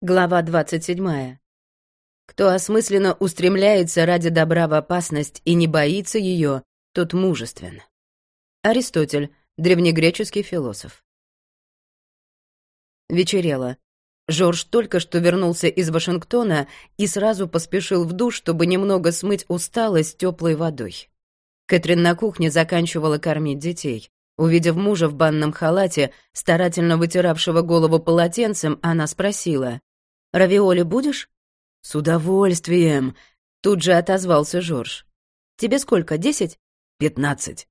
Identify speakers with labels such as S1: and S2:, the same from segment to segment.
S1: Глава 27. Кто осмысленно устремляется ради добра в опасность и не боится ее, тот мужествен. Аристотель, древнегреческий философ. Вечерело. Жорж только что вернулся из Вашингтона и сразу поспешил в душ, чтобы немного смыть усталость теплой водой. Кэтрин на кухне заканчивала кормить детей. Увидев мужа в банном халате, старательно вытиравшего голову полотенцем, она спросила, Равиоли будешь?» «С удовольствием», — тут же отозвался Жорж. «Тебе сколько, десять?» «Пятнадцать».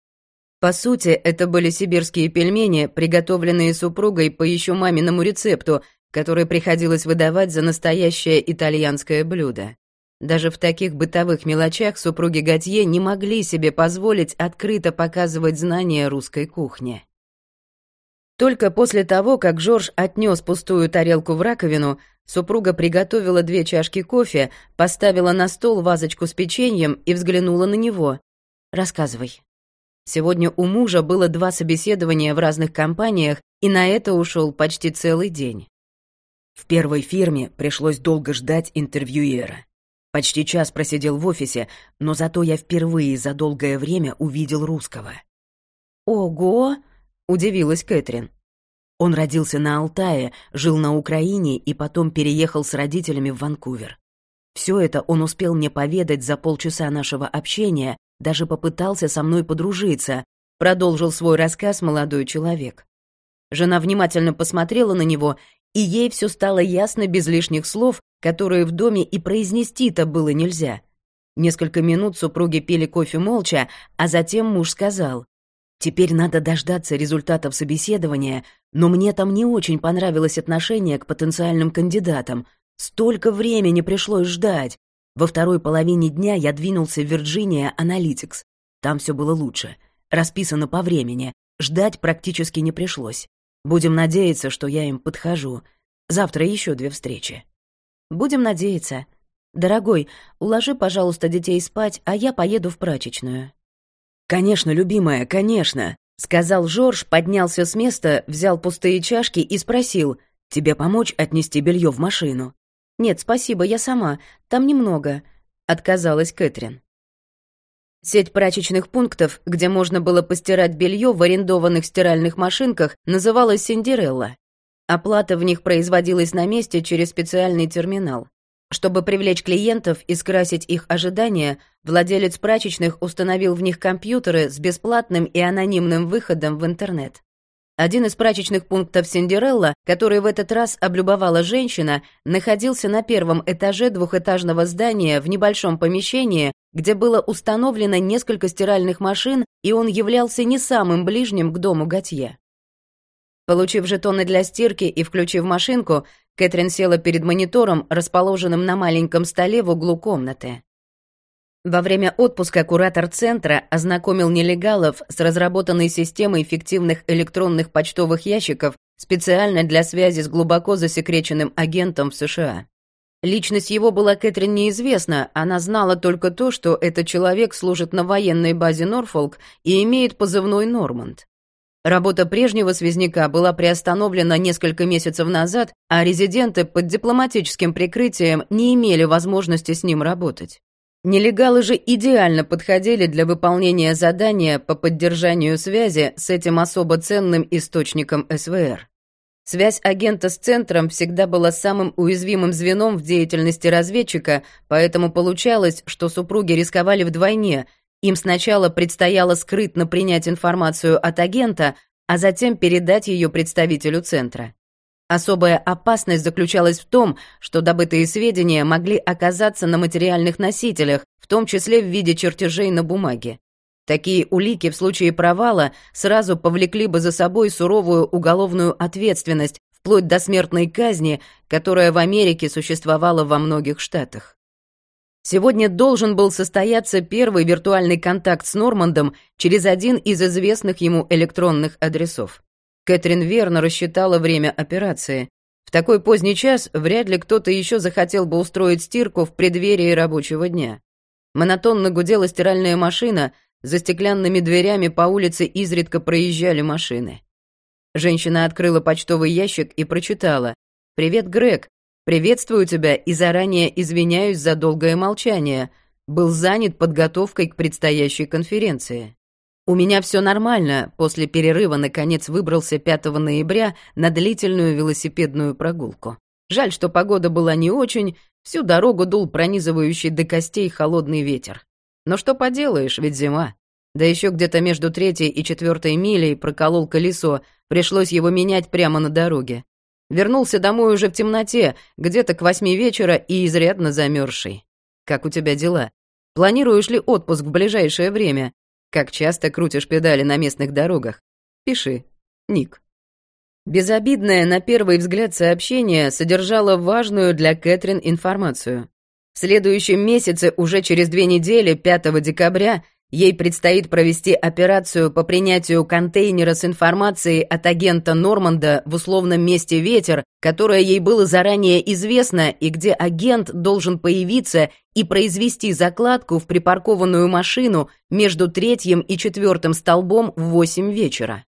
S1: По сути, это были сибирские пельмени, приготовленные супругой по еще маминому рецепту, который приходилось выдавать за настоящее итальянское блюдо. Даже в таких бытовых мелочах супруги Готье не могли себе позволить открыто показывать знания русской кухни. Только после того, как Жорж отнес пустую тарелку в раковину, Супруга приготовила две чашки кофе, поставила на стол вазочку с печеньем и взглянула на него. «Рассказывай». Сегодня у мужа было два собеседования в разных компаниях, и на это ушел почти целый день. В первой фирме пришлось долго ждать интервьюера. Почти час просидел в офисе, но зато я впервые за долгое время увидел русского.
S2: «Ого!» — удивилась Кэтрин.
S1: Он родился на Алтае, жил на Украине и потом переехал с родителями в Ванкувер. Все это он успел мне поведать за полчаса нашего общения, даже попытался со мной подружиться, продолжил свой рассказ молодой человек. Жена внимательно посмотрела на него, и ей все стало ясно без лишних слов, которые в доме и произнести-то было нельзя. Несколько минут супруги пили кофе молча, а затем муж сказал, «Теперь надо дождаться результатов собеседования, но мне там не очень понравилось отношение к потенциальным кандидатам. Столько времени пришлось ждать. Во второй половине дня я двинулся в Virginia Analytics. Там все было лучше. Расписано по времени. Ждать практически не пришлось. Будем надеяться, что я им подхожу. Завтра еще две встречи.
S2: Будем надеяться. Дорогой, уложи, пожалуйста, детей спать, а я поеду в прачечную.
S1: Конечно, любимая, конечно. Сказал Жорж, поднялся с места, взял пустые чашки и спросил, «Тебе помочь отнести белье в машину?»
S2: «Нет, спасибо, я сама. Там немного», — отказалась Кэтрин.
S1: Сеть прачечных пунктов, где можно было постирать белье в арендованных стиральных машинках, называлась «Синдерелла». Оплата в них производилась на месте через специальный терминал. Чтобы привлечь клиентов и скрасить их ожидания, владелец прачечных установил в них компьютеры с бесплатным и анонимным выходом в интернет. Один из прачечных пунктов Синдерелла, который в этот раз облюбовала женщина, находился на первом этаже двухэтажного здания в небольшом помещении, где было установлено несколько стиральных машин, и он являлся не самым ближним к дому Готье. Получив жетоны для стирки и включив машинку, Кэтрин села перед монитором, расположенным на маленьком столе в углу комнаты. Во время отпуска куратор центра ознакомил нелегалов с разработанной системой фиктивных электронных почтовых ящиков специально для связи с глубоко засекреченным агентом в США. Личность его была Кэтрин неизвестна, она знала только то, что этот человек служит на военной базе Норфолк и имеет позывной Норманд. Работа прежнего связняка была приостановлена несколько месяцев назад, а резиденты под дипломатическим прикрытием не имели возможности с ним работать. Нелегалы же идеально подходили для выполнения задания по поддержанию связи с этим особо ценным источником СВР. Связь агента с центром всегда была самым уязвимым звеном в деятельности разведчика, поэтому получалось, что супруги рисковали вдвойне, им сначала предстояло скрытно принять информацию от агента, а затем передать ее представителю центра. Особая опасность заключалась в том, что добытые сведения могли оказаться на материальных носителях, в том числе в виде чертежей на бумаге. Такие улики в случае провала сразу повлекли бы за собой суровую уголовную ответственность, вплоть до смертной казни, которая в Америке существовала во многих штатах. Сегодня должен был состояться первый виртуальный контакт с Нормандом через один из известных ему электронных адресов. Кэтрин верно рассчитала время операции. В такой поздний час вряд ли кто-то еще захотел бы устроить стирку в преддверии рабочего дня. Монотонно гудела стиральная машина, за стеклянными дверями по улице изредка проезжали машины. Женщина открыла почтовый ящик и прочитала. «Привет, Грег. Приветствую тебя и заранее извиняюсь за долгое молчание. Был занят подготовкой к предстоящей конференции. У меня все нормально, после перерыва наконец выбрался 5 ноября на длительную велосипедную прогулку. Жаль, что погода была не очень, всю дорогу дул пронизывающий до костей холодный ветер. Но что поделаешь, ведь зима. Да еще где-то между третьей и четвертой милей проколол колесо, пришлось его менять прямо на дороге. Вернулся домой уже в темноте, где-то к восьми вечера и изрядно замерзший. Как у тебя дела? Планируешь ли отпуск в ближайшее время? Как часто крутишь педали на местных дорогах? Пиши. Ник. Безобидное на первый взгляд сообщение содержало важную для Кэтрин информацию. В следующем месяце, уже через две недели, 5 декабря, ей предстоит провести операцию по принятию контейнера с информацией от агента Норманда в условном месте «Ветер», которое ей было заранее известно и где агент должен появиться и произвести закладку в припаркованную машину между третьим и четвертым столбом в 8 вечера.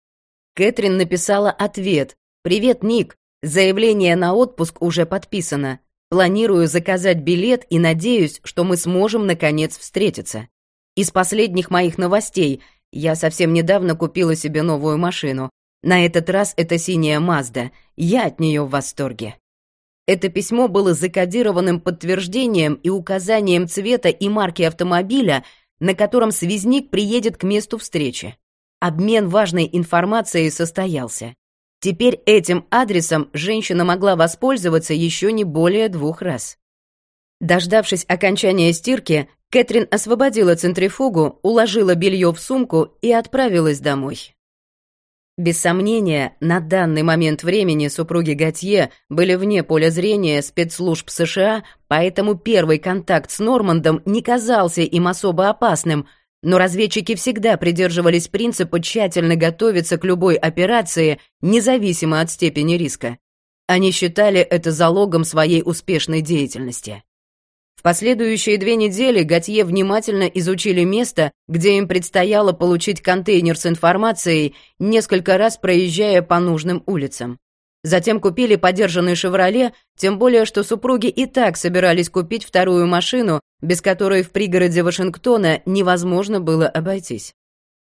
S1: Кэтрин написала ответ. «Привет, Ник. Заявление на отпуск уже подписано. Планирую заказать билет и надеюсь, что мы сможем наконец встретиться. Из последних моих новостей я совсем недавно купила себе новую машину. На этот раз это синяя Мазда. Я от нее в восторге. Это письмо было закодированным подтверждением и указанием цвета и марки автомобиля, на котором связник приедет к месту встречи. Обмен важной информацией состоялся. Теперь этим адресом женщина могла воспользоваться еще не более двух раз. Дождавшись окончания стирки, Кэтрин освободила центрифугу, уложила белье в сумку и отправилась домой. Без сомнения, на данный момент времени супруги Готье были вне поля зрения спецслужб США, поэтому первый контакт с Нормандом не казался им особо опасным, но разведчики всегда придерживались принципа тщательно готовиться к любой операции, независимо от степени риска. Они считали это залогом своей успешной деятельности. В последующие две недели Готье внимательно изучили место, где им предстояло получить контейнер с информацией, несколько раз проезжая по нужным улицам. Затем купили подержанный «Шевроле», тем более, что супруги и так собирались купить вторую машину, без которой в пригороде Вашингтона невозможно было обойтись.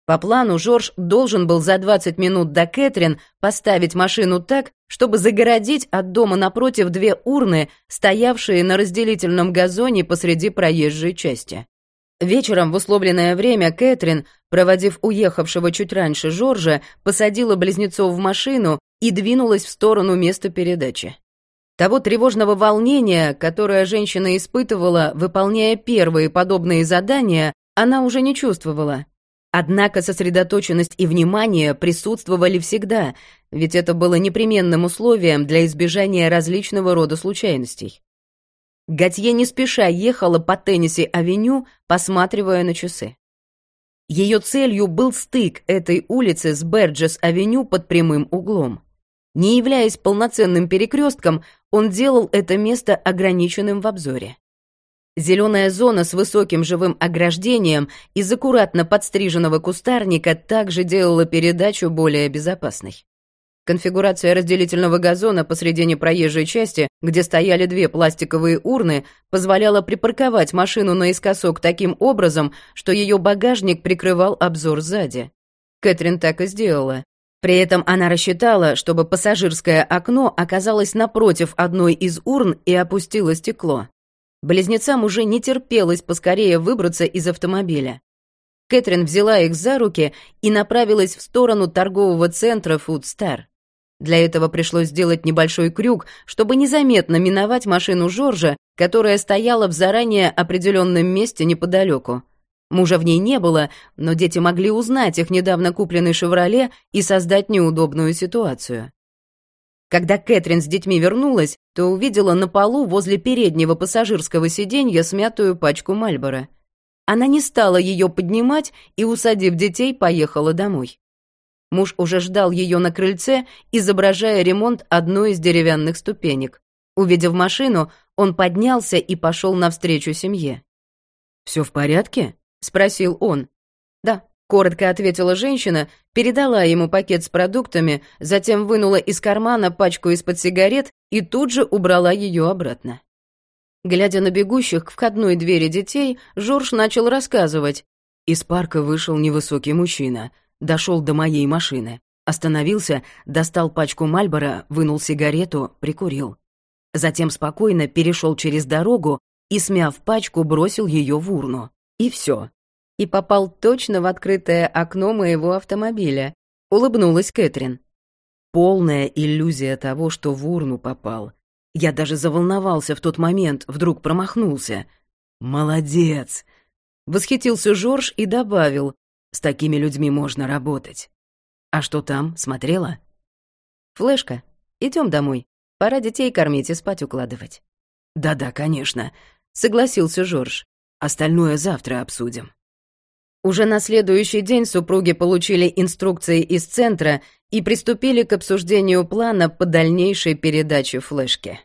S1: По плану Жорж должен был за 20 минут до Кэтрин поставить машину так, чтобы загородить от дома напротив две урны, стоявшие на разделительном газоне посреди проезжей части. Вечером в условленное время Кэтрин, проводив уехавшего чуть раньше Жоржа, посадила близнецов в машину и двинулась в сторону места передачи. Того тревожного волнения, которое женщина испытывала, выполняя первые подобные задания, она уже не чувствовала. Однако сосредоточенность и внимание присутствовали всегда, ведь это было непременным условием для избежания различного рода случайностей. Готье не спеша ехала по Тенниси-авеню, посматривая на часы. Ее целью был стык этой улицы с Берджес-авеню под прямым углом. Не являясь полноценным перекрестком, он делал это место ограниченным в обзоре. Зеленая зона с высоким живым ограждением из аккуратно подстриженного кустарника также делала передачу более безопасной. Конфигурация разделительного газона посредине проезжей части, где стояли две пластиковые урны, позволяла припарковать машину наискосок таким образом, что ее багажник прикрывал обзор сзади. Кэтрин так и сделала. При этом она рассчитала, чтобы пассажирское окно оказалось напротив одной из урн и опустило стекло. Близнецам уже не терпелось поскорее выбраться из автомобиля. Кэтрин взяла их за руки и направилась в сторону торгового центра Food Star. Для этого пришлось сделать небольшой крюк, чтобы незаметно миновать машину Жоржа, которая стояла в заранее определенном месте неподалеку. Мужа в ней не было, но дети могли узнать их недавно купленный «Шевроле» и создать неудобную ситуацию. Когда Кэтрин с детьми вернулась, то увидела на полу возле переднего пассажирского сиденья смятую пачку Мальбора. Она не стала ее поднимать и, усадив детей, поехала домой. Муж уже ждал ее на крыльце, изображая ремонт одной из деревянных ступенек. Увидев машину, он поднялся и пошел навстречу семье. «Все в порядке?» — спросил он. «Да», Коротко ответила женщина, передала ему пакет с продуктами, затем вынула из кармана пачку из-под сигарет и тут же убрала ее обратно. Глядя на бегущих к входной двери детей, Жорж начал рассказывать. Из парка вышел невысокий мужчина, дошел до моей машины, остановился, достал пачку Мальбора, вынул сигарету, прикурил. Затем спокойно перешел через дорогу и, смяв пачку, бросил ее в урну. И все. И попал точно в открытое окно моего автомобиля. Улыбнулась Кэтрин. Полная иллюзия того, что в урну попал. Я даже заволновался в тот момент, вдруг промахнулся. «Молодец!» Восхитился Жорж и добавил, «С такими людьми можно работать». «А что там, смотрела?» «Флешка, идем домой. Пора детей кормить и спать укладывать». «Да-да, конечно», — согласился Жорж. «Остальное завтра обсудим». Уже на следующий день супруги получили инструкции из центра и приступили к обсуждению плана по дальнейшей передаче флешки.